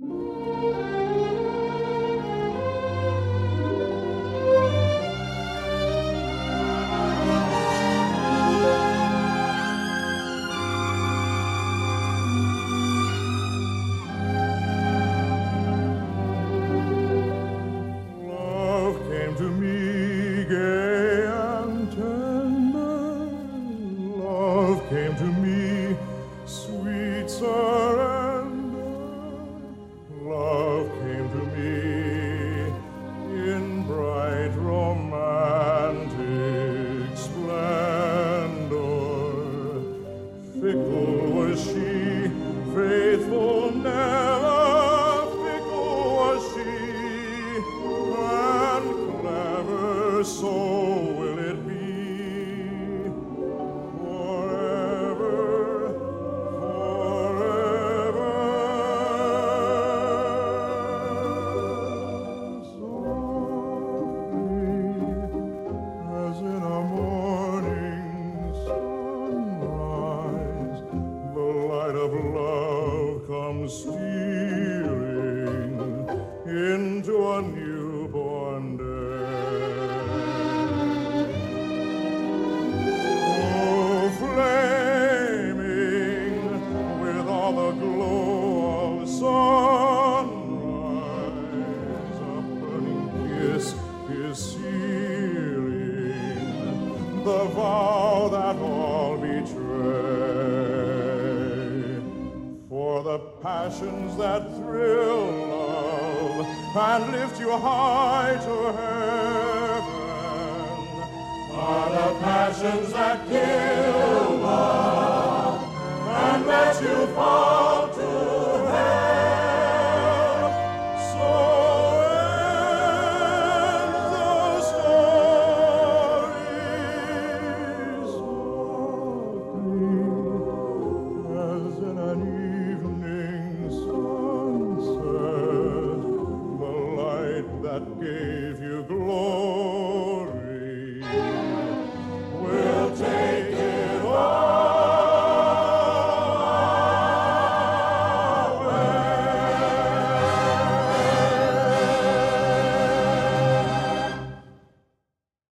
Love comes stealing into a newborn day. Oh, flaming with all the glow of sunrise, a burning kiss is sealing the vow that all betray. The passions that thrill love and lift you high to heaven. Are the passions that kill love and let you fall